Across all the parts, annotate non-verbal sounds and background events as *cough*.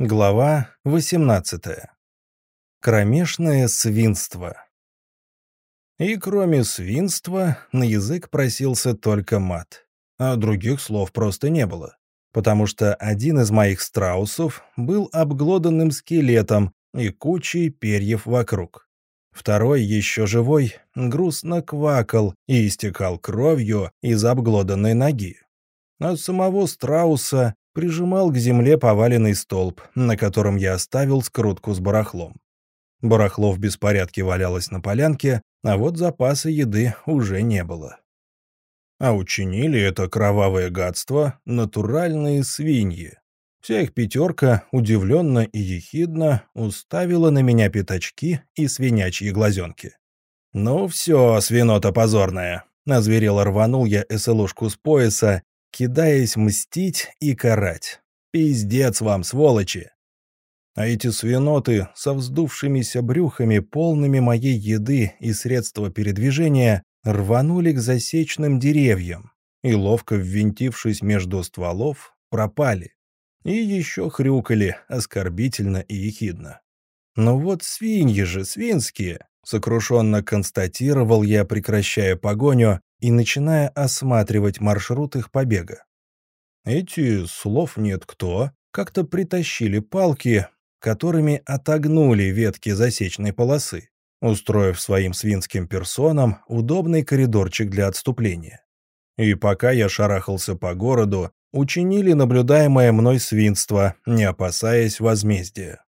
Глава 18. Кромешное свинство. И кроме свинства на язык просился только мат, а других слов просто не было, потому что один из моих страусов был обглоданным скелетом и кучей перьев вокруг. Второй, еще живой, грустно квакал и истекал кровью из обглоданной ноги. А самого страуса прижимал к земле поваленный столб, на котором я оставил скрутку с барахлом. Барахло в беспорядке валялось на полянке, а вот запаса еды уже не было. А учинили это кровавое гадство натуральные свиньи. Вся их пятерка, удивленно и ехидно, уставила на меня пятачки и свинячьи глазенки. «Ну все, свинота позорная!» Озверело рванул я СЛУшку с пояса кидаясь мстить и карать. Пиздец вам, сволочи! А эти свиноты со вздувшимися брюхами, полными моей еды и средства передвижения, рванули к засечным деревьям и, ловко ввинтившись между стволов, пропали. И еще хрюкали оскорбительно и ехидно. «Ну вот свиньи же, свинские!» — сокрушенно констатировал я, прекращая погоню и начиная осматривать маршрут их побега. Эти слов нет кто как-то притащили палки, которыми отогнули ветки засечной полосы, устроив своим свинским персонам удобный коридорчик для отступления. И пока я шарахался по городу, учинили наблюдаемое мной свинство, не опасаясь возмездия.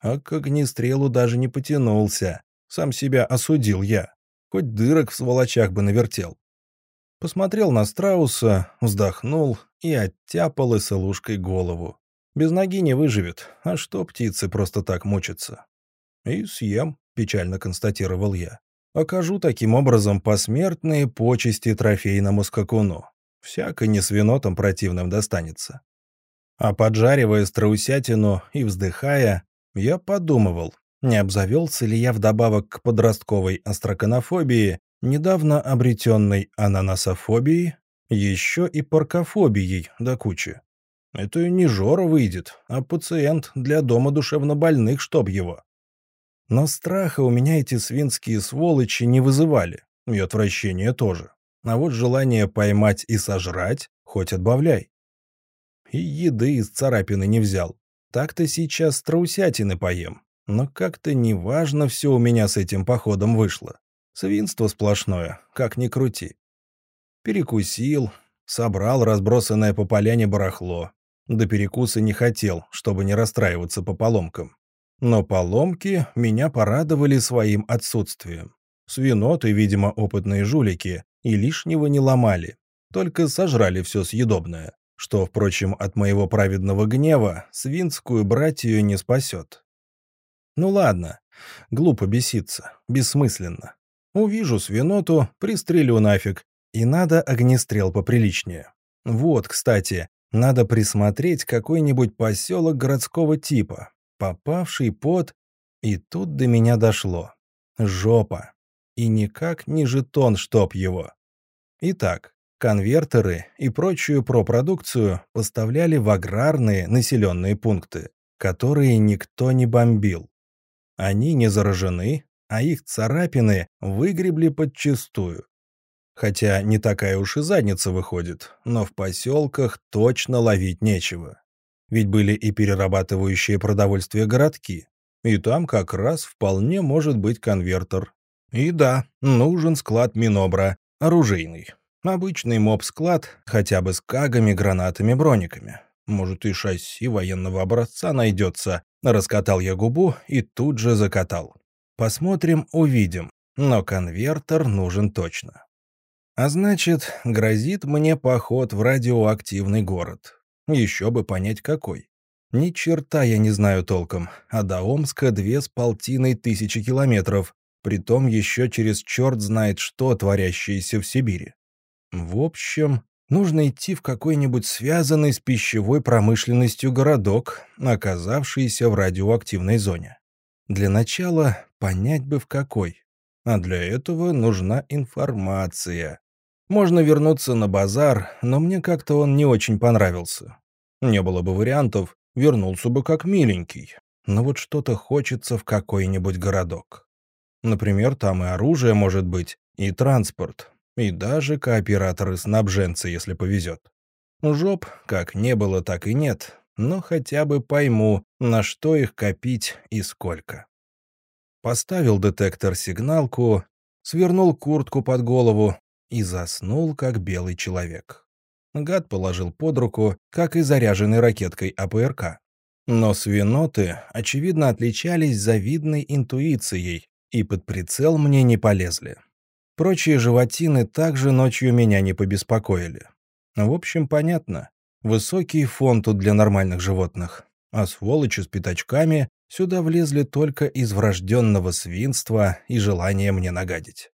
А к огнестрелу даже не потянулся, сам себя осудил я, хоть дырок в сволочах бы навертел. Посмотрел на страуса, вздохнул и оттяпал СЛУшкой голову. Без ноги не выживет, а что птицы просто так мучатся? И съем, печально констатировал я. Окажу таким образом посмертные почести трофейному скакуну. Всяко не свинотом противным достанется. А поджаривая страусятину и вздыхая, я подумывал, не обзавелся ли я вдобавок к подростковой астроконофобии недавно обретенной ананасофобией, еще и паркофобией до кучи. Это не Жора выйдет, а пациент для дома душевнобольных, чтоб его. Но страха у меня эти свинские сволочи не вызывали, и отвращения тоже. А вот желание поймать и сожрать хоть отбавляй. И еды из царапины не взял. Так-то сейчас страусятины поем. Но как-то неважно все у меня с этим походом вышло. Свинство сплошное, как ни крути. Перекусил, собрал разбросанное по поляне барахло. До перекуса не хотел, чтобы не расстраиваться по поломкам. Но поломки меня порадовали своим отсутствием. Свиноты, видимо, опытные жулики, и лишнего не ломали, только сожрали все съедобное, что, впрочем, от моего праведного гнева свинскую братью не спасет. Ну ладно, глупо беситься, бессмысленно. Увижу свиноту, пристрелю нафиг. И надо огнестрел поприличнее. Вот, кстати, надо присмотреть какой-нибудь поселок городского типа, попавший под... И тут до меня дошло. Жопа. И никак не жетон, чтоб его. Итак, конвертеры и прочую пропродукцию поставляли в аграрные населенные пункты, которые никто не бомбил. Они не заражены, а их царапины выгребли подчистую. Хотя не такая уж и задница выходит, но в поселках точно ловить нечего. Ведь были и перерабатывающие продовольствие городки, и там как раз вполне может быть конвертер. И да, нужен склад Минобра, оружейный. Обычный моб-склад, хотя бы с кагами, гранатами, брониками. Может, и шасси военного образца найдется. Раскатал я губу и тут же закатал. Посмотрим, увидим. Но конвертер нужен точно. А значит, грозит мне поход в радиоактивный город. Еще бы понять, какой. Ни черта я не знаю толком, а до Омска две с полтиной тысячи километров, притом еще через черт знает что, творящееся в Сибири. В общем, нужно идти в какой-нибудь связанный с пищевой промышленностью городок, оказавшийся в радиоактивной зоне. Для начала понять бы в какой. А для этого нужна информация. Можно вернуться на базар, но мне как-то он не очень понравился. Не было бы вариантов, вернулся бы как миленький. Но вот что-то хочется в какой-нибудь городок. Например, там и оружие может быть, и транспорт, и даже кооператоры-снабженцы, если повезет. Жоп как не было, так и нет, но хотя бы пойму, на что их копить и сколько. Поставил детектор сигналку, свернул куртку под голову и заснул, как белый человек. Гад положил под руку, как и заряженной ракеткой АПРК. Но свиноты, очевидно, отличались завидной интуицией и под прицел мне не полезли. Прочие животины также ночью меня не побеспокоили. В общем, понятно. Высокий фон тут для нормальных животных. А сволочи с пятачками сюда влезли только из врожденного свинства и желания мне нагадить.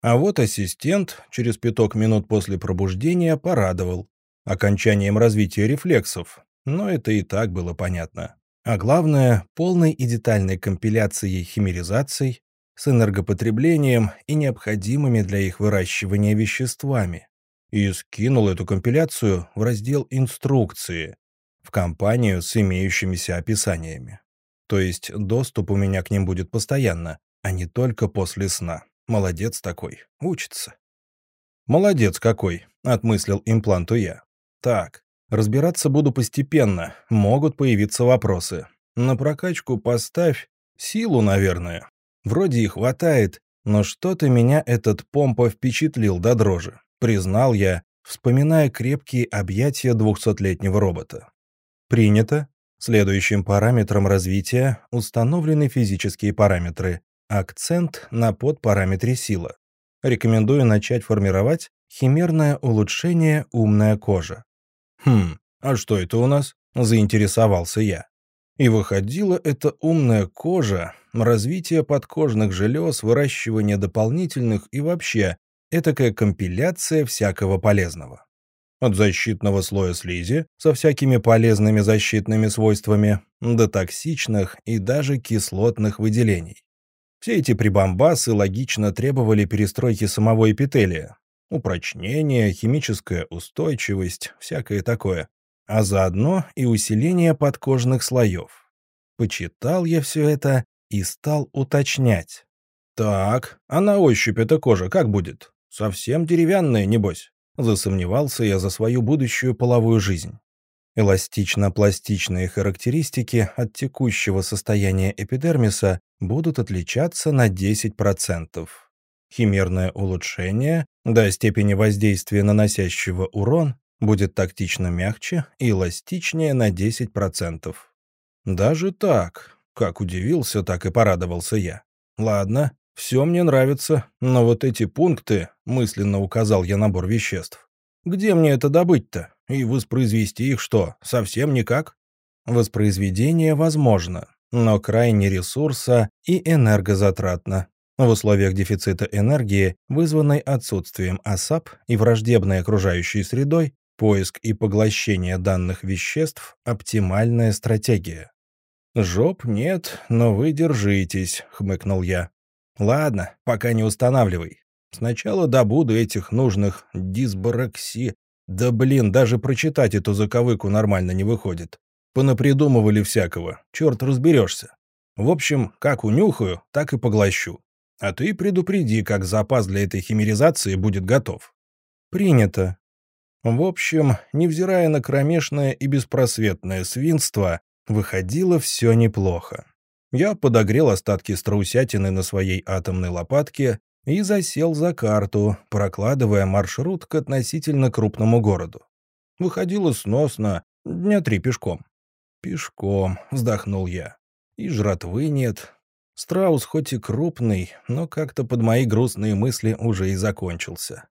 А вот ассистент через пяток минут после пробуждения порадовал окончанием развития рефлексов, но это и так было понятно. А главное, полной и детальной компиляцией химеризаций с энергопотреблением и необходимыми для их выращивания веществами. И скинул эту компиляцию в раздел «Инструкции» в компанию с имеющимися описаниями. То есть доступ у меня к ним будет постоянно, а не только после сна. Молодец такой, учится. «Молодец какой», — отмыслил импланту я. «Так, разбираться буду постепенно, могут появиться вопросы. На прокачку поставь силу, наверное. Вроде и хватает, но что-то меня этот помпа впечатлил до дрожи, признал я, вспоминая крепкие объятия двухсотлетнего робота. Принято. Следующим параметром развития установлены физические параметры. Акцент на подпараметре сила. Рекомендую начать формировать химерное улучшение «умная кожа». Хм, а что это у нас? Заинтересовался я. И выходила эта умная кожа, развитие подкожных желез, выращивание дополнительных и вообще этакая компиляция всякого полезного от защитного слоя слизи со всякими полезными защитными свойствами до токсичных и даже кислотных выделений. Все эти прибамбасы логично требовали перестройки самого эпителия, упрочнения, химическая устойчивость, всякое такое, а заодно и усиление подкожных слоев. Почитал я все это и стал уточнять. Так, а на ощупь эта кожа как будет? Совсем деревянная, небось? Засомневался я за свою будущую половую жизнь. Эластично-пластичные характеристики от текущего состояния эпидермиса будут отличаться на 10%. Химерное улучшение до степени воздействия наносящего урон будет тактично мягче и эластичнее на 10%. Даже так, как удивился, так и порадовался я. Ладно, все мне нравится, но вот эти пункты, мысленно указал я набор веществ. Где мне это добыть-то? И воспроизвести их что, совсем никак? Воспроизведение возможно, но крайне ресурса и энергозатратно. В условиях дефицита энергии, вызванной отсутствием АСАП и враждебной окружающей средой, поиск и поглощение данных веществ – оптимальная стратегия. «Жоп нет, но вы держитесь», — хмыкнул я. Ладно, пока не устанавливай. Сначала добуду этих нужных дисбарокси. Да блин, даже прочитать эту заковыку нормально не выходит. Понапридумывали всякого, черт разберешься. В общем, как унюхаю, так и поглощу. А ты предупреди, как запас для этой химеризации будет готов. Принято. В общем, невзирая на кромешное и беспросветное свинство, выходило все неплохо. Я подогрел остатки страусятины на своей атомной лопатке и засел за карту, прокладывая маршрут к относительно крупному городу. Выходило сносно, дня три пешком. «Пешком», — вздохнул я. «И жратвы нет. Страус хоть и крупный, но как-то под мои грустные мысли уже и закончился.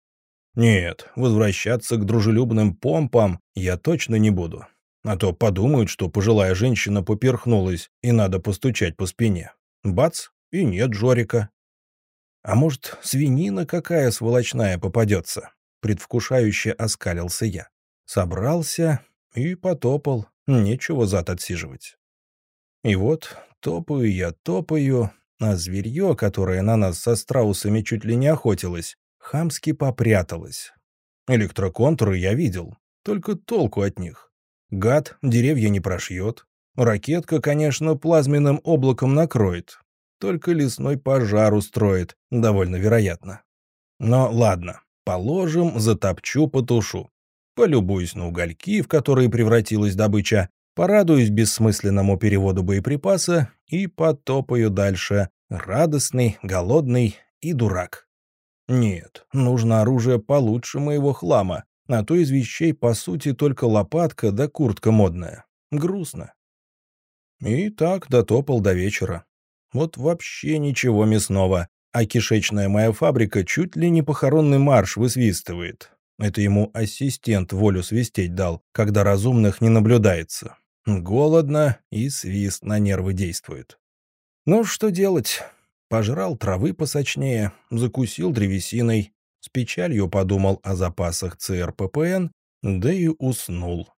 Нет, возвращаться к дружелюбным помпам я точно не буду. А то подумают, что пожилая женщина поперхнулась, и надо постучать по спине. Бац, и нет Жорика. А может, свинина какая сволочная попадется? Предвкушающе оскалился я. Собрался и потопал. Нечего зад отсиживать. И вот топаю я, топаю, а зверье, которое на нас со страусами чуть ли не охотилось, хамски попряталось. Электроконтуры я видел, только толку от них. Гад деревья не прошьет. Ракетка, конечно, плазменным облаком накроет. Только лесной пожар устроит, довольно вероятно. Но ладно, положим, затопчу, потушу. Полюбуюсь на угольки, в которые превратилась добыча, порадуюсь бессмысленному переводу боеприпаса и потопаю дальше, радостный, голодный и дурак. Нет, нужно оружие получше моего хлама, а то из вещей, по сути, только лопатка да куртка модная. Грустно. И так дотопал до вечера. Вот вообще ничего мясного, а кишечная моя фабрика чуть ли не похоронный марш высвистывает. Это ему ассистент волю свистеть дал, когда разумных не наблюдается. Голодно, и свист на нервы действует. Ну, что делать? Пожрал травы посочнее, закусил древесиной, с печалью подумал о запасах ЦРППН, да и уснул.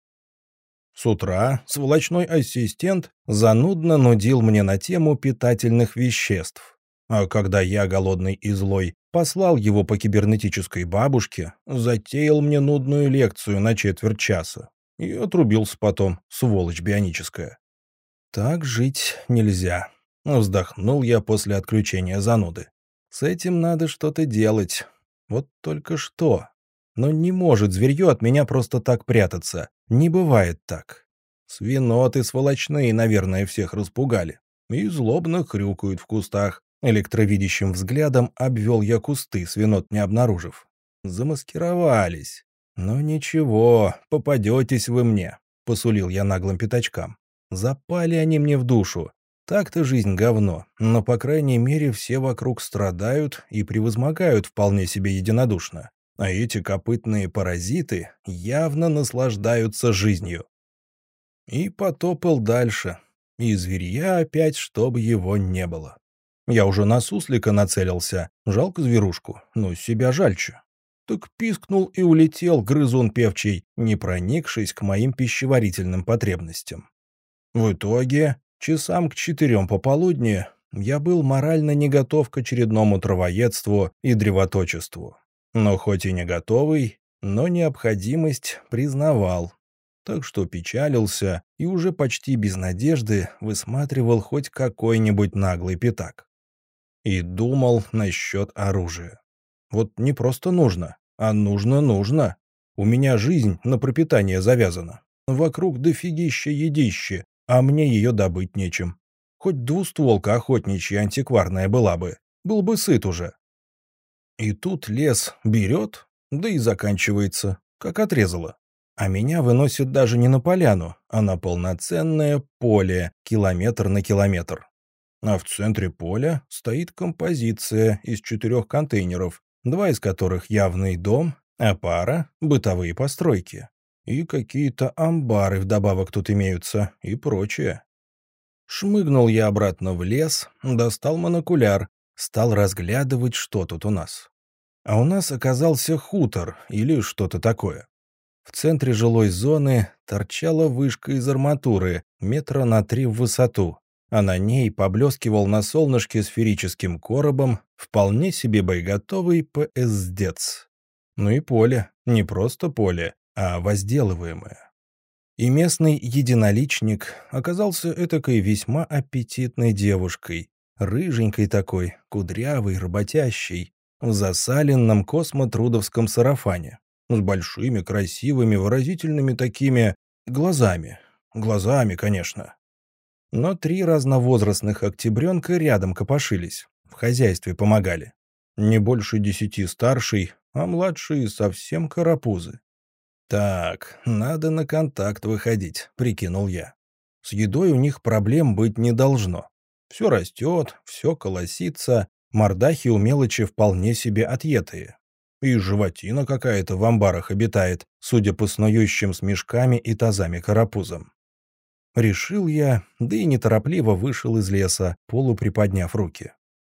С утра сволочной ассистент занудно нудил мне на тему питательных веществ. А когда я, голодный и злой, послал его по кибернетической бабушке, затеял мне нудную лекцию на четверть часа и отрубился потом, сволочь бионическая. Так жить нельзя. Вздохнул я после отключения зануды. С этим надо что-то делать. Вот только что. Но не может зверье от меня просто так прятаться. Не бывает так. Свиноты сволочные, наверное, всех распугали. И злобно хрюкают в кустах, Электровидящим взглядом обвел я кусты, свинот не обнаружив. Замаскировались. «Ну ничего, попадетесь вы мне», — посулил я наглым пятачкам. «Запали они мне в душу. Так-то жизнь говно, но, по крайней мере, все вокруг страдают и превозмогают вполне себе единодушно. А эти копытные паразиты явно наслаждаются жизнью». И потопал дальше. И зверья опять, чтобы его не было. Я уже на суслика нацелился. Жалко зверушку, но себя жальче. Так пискнул и улетел грызун певчий, не проникшись к моим пищеварительным потребностям. В итоге, часам к четырем пополудни, я был морально не готов к очередному травоедству и древоточеству. Но хоть и не готовый, но необходимость признавал. Так что печалился и уже почти без надежды высматривал хоть какой-нибудь наглый пятак и думал насчет оружия. Вот не просто нужно, а нужно-нужно. У меня жизнь на пропитание завязана. Вокруг дофигища едище, а мне ее добыть нечем. Хоть двустволка охотничья антикварная была бы, был бы сыт уже. И тут лес берет, да и заканчивается, как отрезало. А меня выносит даже не на поляну, а на полноценное поле, километр на километр а в центре поля стоит композиция из четырех контейнеров, два из которых явный дом, а пара — бытовые постройки. И какие-то амбары вдобавок тут имеются и прочее. Шмыгнул я обратно в лес, достал монокуляр, стал разглядывать, что тут у нас. А у нас оказался хутор или что-то такое. В центре жилой зоны торчала вышка из арматуры, метра на три в высоту, а на ней поблескивал на солнышке сферическим коробом вполне себе боеготовый ПСДец. Ну и поле, не просто поле, а возделываемое. И местный единоличник оказался этакой весьма аппетитной девушкой, рыженькой такой, кудрявой, работящей, в засаленном космотрудовском сарафане, с большими, красивыми, выразительными такими глазами. Глазами, конечно но три разновозрастных октябренка рядом копошились, в хозяйстве помогали. Не больше десяти старший, а младшие совсем карапузы. «Так, надо на контакт выходить», — прикинул я. «С едой у них проблем быть не должно. Все растет, все колосится, мордахи у мелочи вполне себе отъетые. И животина какая-то в амбарах обитает, судя по снующим с мешками и тазами карапузам. Решил я, да и неторопливо вышел из леса, полуприподняв руки.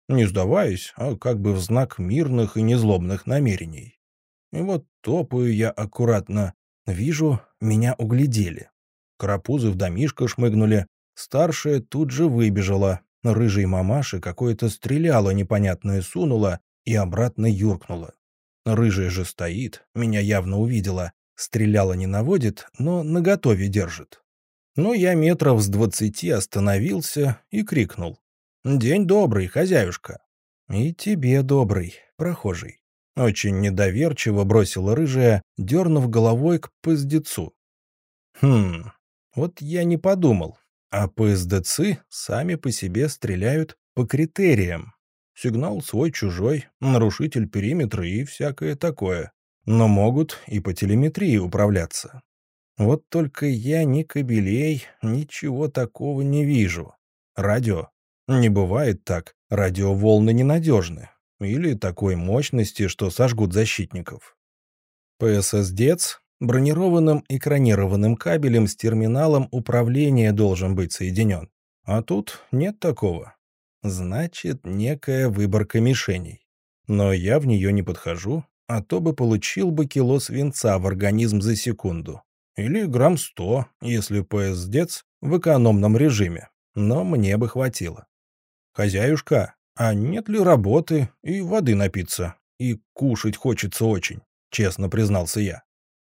Не сдаваясь, а как бы в знак мирных и незлобных намерений. И вот топаю я аккуратно. Вижу, меня углядели. Карапузы в домишко шмыгнули. Старшая тут же выбежала. Рыжей мамаши какое-то стреляло непонятное сунула и обратно юркнула. Рыжая же стоит, меня явно увидела, Стреляла не наводит, но наготове держит. Но я метров с двадцати остановился и крикнул. «День добрый, хозяюшка!» «И тебе добрый, прохожий!» Очень недоверчиво бросила рыжая, дернув головой к поездецу. «Хм, вот я не подумал. А поездецы сами по себе стреляют по критериям. Сигнал свой-чужой, нарушитель периметра и всякое такое. Но могут и по телеметрии управляться. Вот только я ни кабелей, ничего такого не вижу. Радио. Не бывает так. Радиоволны ненадежны. Или такой мощности, что сожгут защитников. ПСС-ДЕЦ бронированным экранированным кабелем с терминалом управления должен быть соединен. А тут нет такого. Значит, некая выборка мишеней. Но я в нее не подхожу, а то бы получил бы кило свинца в организм за секунду. Или грамм сто, если ПС-дец в экономном режиме. Но мне бы хватило. «Хозяюшка, а нет ли работы и воды напиться? И кушать хочется очень», — честно признался я.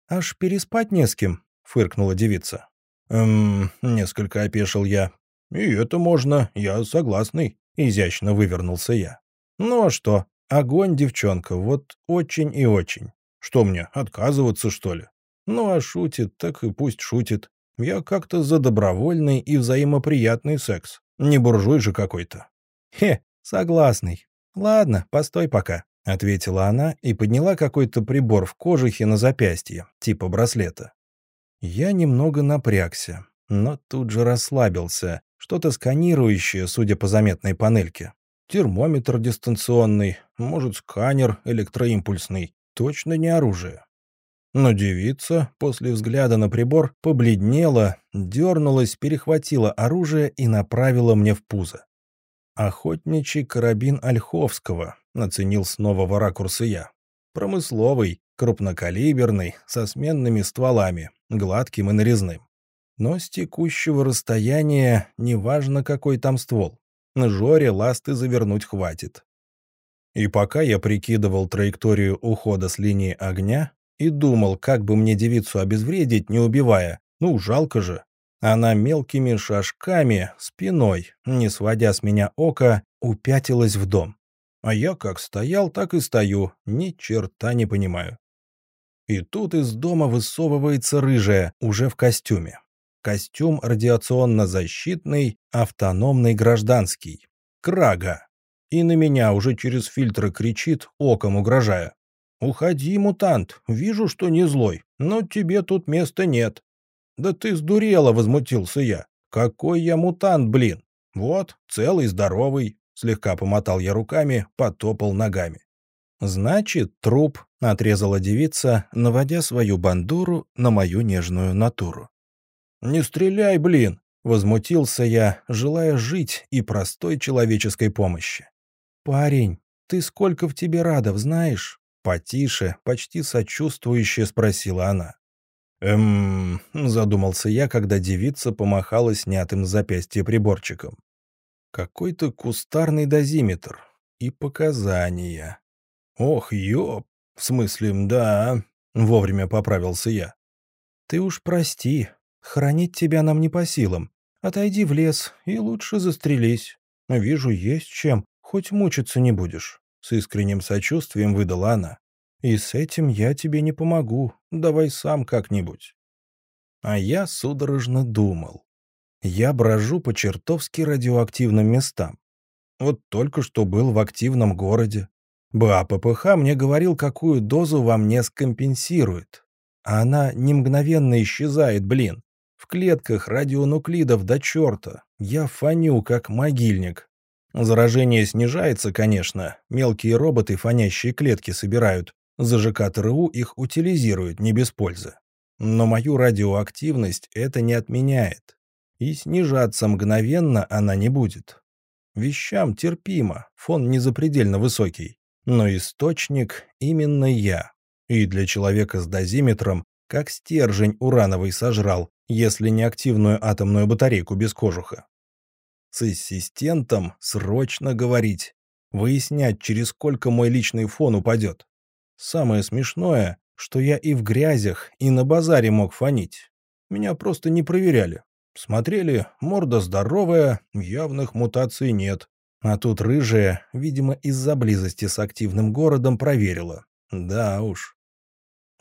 «Аж переспать не с кем», — фыркнула девица. «Эм, несколько опешил я. И это можно, я согласный», — изящно вывернулся я. «Ну а что? Огонь, девчонка, вот очень и очень. Что мне, отказываться, что ли? Ну а шутит, так и пусть шутит. Я как-то за добровольный и взаимоприятный секс. Не буржуй же какой-то». «Хе, согласный. Ладно, постой пока», — ответила она и подняла какой-то прибор в кожухе на запястье, типа браслета. Я немного напрягся, но тут же расслабился. Что-то сканирующее, судя по заметной панельке. Термометр дистанционный, может, сканер электроимпульсный. Точно не оружие. Но девица, после взгляда на прибор, побледнела, дернулась, перехватила оружие и направила мне в пузо. Охотничий карабин Ольховского, наценил с нового ракурса я. Промысловый, крупнокалиберный, со сменными стволами, гладким и нарезным. Но с текущего расстояния неважно, какой там ствол. На жоре ласты завернуть хватит. И пока я прикидывал траекторию ухода с линии огня и думал, как бы мне девицу обезвредить, не убивая, ну, жалко же, она мелкими шажками, спиной, не сводя с меня ока, упятилась в дом. А я как стоял, так и стою, ни черта не понимаю. И тут из дома высовывается рыжая, уже в костюме. Костюм радиационно-защитный, автономный гражданский. Крага. И на меня уже через фильтры кричит, оком угрожая. «Уходи, мутант, вижу, что не злой, но тебе тут места нет. «Да ты сдурела!» — возмутился я. «Какой я мутант, блин! Вот, целый, здоровый!» Слегка помотал я руками, потопал ногами. «Значит, труп», — отрезала девица, наводя свою бандуру на мою нежную натуру. «Не стреляй, блин!» — возмутился я, желая жить и простой человеческой помощи. «Парень, ты сколько в тебе радов знаешь?» Потише, почти сочувствующе спросила она. «Эм...» — задумался я, когда девица помахала снятым с запястья приборчиком. «Какой-то кустарный дозиметр. И показания. Ох, ёп! В смысле, да...» — вовремя поправился я. «Ты уж прости. Хранить тебя нам не по силам. Отойди в лес и лучше застрелись. Вижу, есть чем, хоть мучиться не будешь». С искренним сочувствием выдала она. И с этим я тебе не помогу. Давай сам как-нибудь. А я судорожно думал. Я брожу по чертовски радиоактивным местам. Вот только что был в активном городе. БАППХ мне говорил, какую дозу во мне скомпенсирует. А она не мгновенно исчезает, блин. В клетках радионуклидов до черта. Я фоню, как могильник. Заражение снижается, конечно. Мелкие роботы фонящие клетки собирают. ЗЖК ТРУ их утилизирует не без пользы. Но мою радиоактивность это не отменяет. И снижаться мгновенно она не будет. Вещам терпимо, фон не запредельно высокий. Но источник именно я. И для человека с дозиметром, как стержень урановый сожрал, если не активную атомную батарейку без кожуха. С ассистентом срочно говорить. Выяснять, через сколько мой личный фон упадет. Самое смешное, что я и в грязях, и на базаре мог фонить. Меня просто не проверяли. Смотрели, морда здоровая, явных мутаций нет. А тут рыжая, видимо, из-за близости с активным городом проверила. Да уж.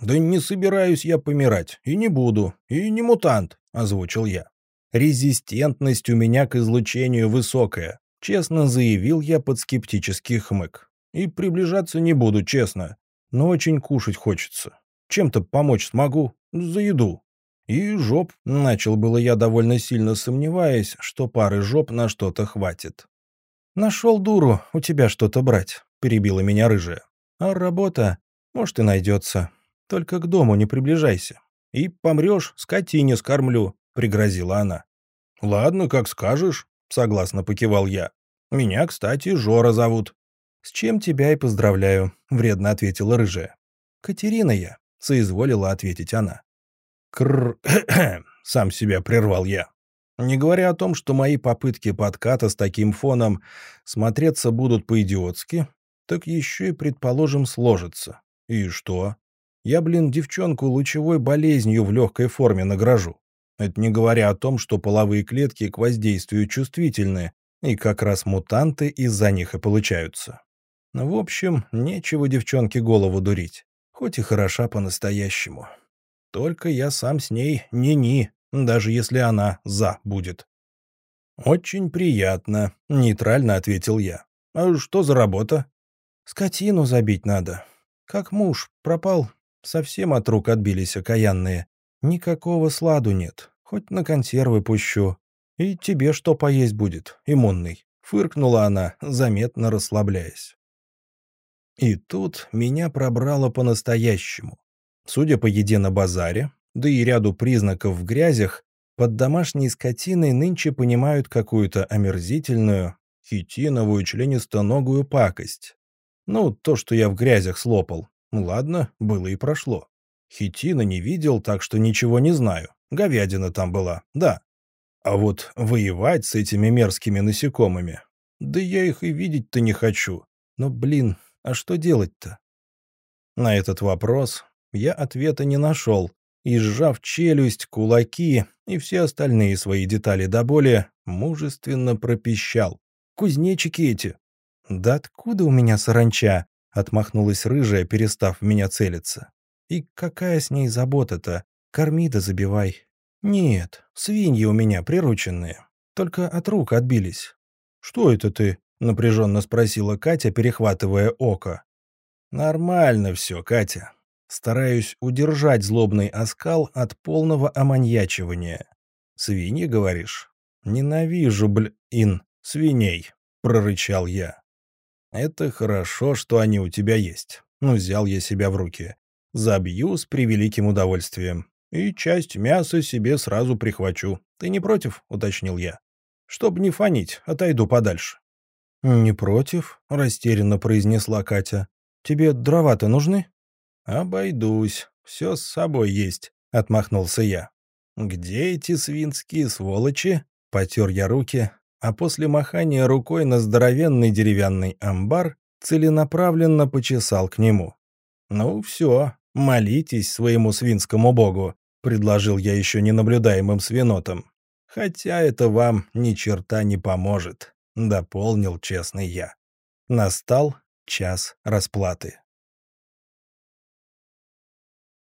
«Да не собираюсь я помирать, и не буду, и не мутант», — озвучил я. «Резистентность у меня к излучению высокая», — честно заявил я под скептический хмык. «И приближаться не буду, честно, но очень кушать хочется. Чем-то помочь смогу, за еду». И жоп, начал было я довольно сильно сомневаясь, что пары жоп на что-то хватит. «Нашел дуру у тебя что-то брать», — перебила меня рыжая. «А работа, может, и найдется. Только к дому не приближайся. И помрешь, скотине скормлю», — пригрозила она. «Ладно, как скажешь», — согласно покивал я. «Меня, кстати, Жора зовут». «С чем тебя и поздравляю», — вредно ответила рыжая. «Катерина я», — соизволила ответить она. «Крррр, *coughs* сам себя прервал я. Не говоря о том, что мои попытки подката с таким фоном смотреться будут по-идиотски, так еще и, предположим, сложится. И что? Я, блин, девчонку лучевой болезнью в легкой форме награжу. Это не говоря о том, что половые клетки к воздействию чувствительны, и как раз мутанты из-за них и получаются. В общем, нечего девчонке голову дурить, хоть и хороша по-настоящему. Только я сам с ней не-ни, даже если она «за» будет. «Очень приятно», — нейтрально ответил я. «А что за работа?» «Скотину забить надо. Как муж пропал, совсем от рук отбились окаянные. Никакого сладу нет, хоть на консервы пущу. И тебе что поесть будет, иммунный?» — фыркнула она, заметно расслабляясь. И тут меня пробрало по-настоящему. Судя по еде на базаре, да и ряду признаков в грязях, под домашней скотиной нынче понимают какую-то омерзительную, хитиновую членистоногую пакость. Ну, то, что я в грязях слопал. Ладно, было и прошло. Хитина не видел, так что ничего не знаю. Говядина там была, да. А вот воевать с этими мерзкими насекомыми... Да я их и видеть-то не хочу. Но, блин, а что делать-то? На этот вопрос я ответа не нашел, и, сжав челюсть, кулаки и все остальные свои детали до боли, мужественно пропищал. «Кузнечики эти!» «Да откуда у меня саранча?» — отмахнулась рыжая, перестав в меня целиться. «И какая с ней забота-то? Корми да забивай». «Нет, свиньи у меня прирученные. Только от рук отбились». «Что это ты?» — напряженно спросила Катя, перехватывая око. «Нормально все, Катя. Стараюсь удержать злобный оскал от полного оманьячивания. «Свиньи, говоришь?» «Ненавижу, блин, свиней», — прорычал я. «Это хорошо, что они у тебя есть. Ну, взял я себя в руки. Забью с превеликим удовольствием. И часть мяса себе сразу прихвачу. Ты не против?» — уточнил я. «Чтоб не фонить, отойду подальше». «Не против», — растерянно произнесла Катя. «Тебе дрова-то нужны?» «Обойдусь, все с собой есть», — отмахнулся я. «Где эти свинские сволочи?» — потер я руки, а после махания рукой на здоровенный деревянный амбар целенаправленно почесал к нему. «Ну все, молитесь своему свинскому богу», — предложил я еще ненаблюдаемым свинотом. «Хотя это вам ни черта не поможет», — дополнил честный я. Настал час расплаты.